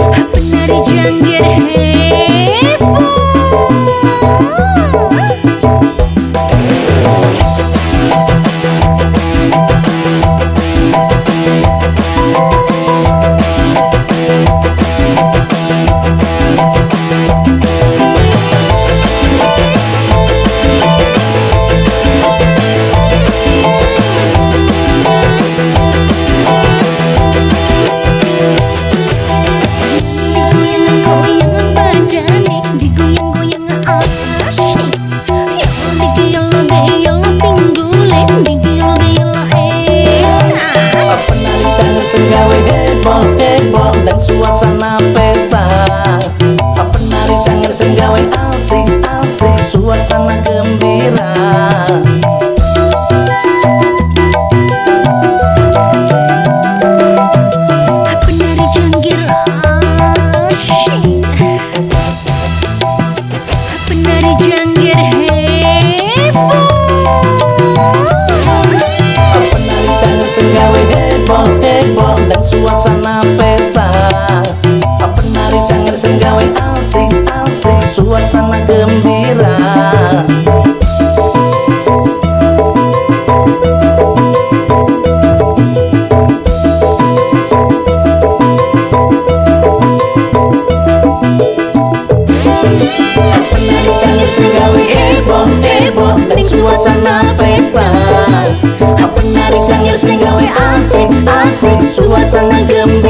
Apa nari janggir hai 别。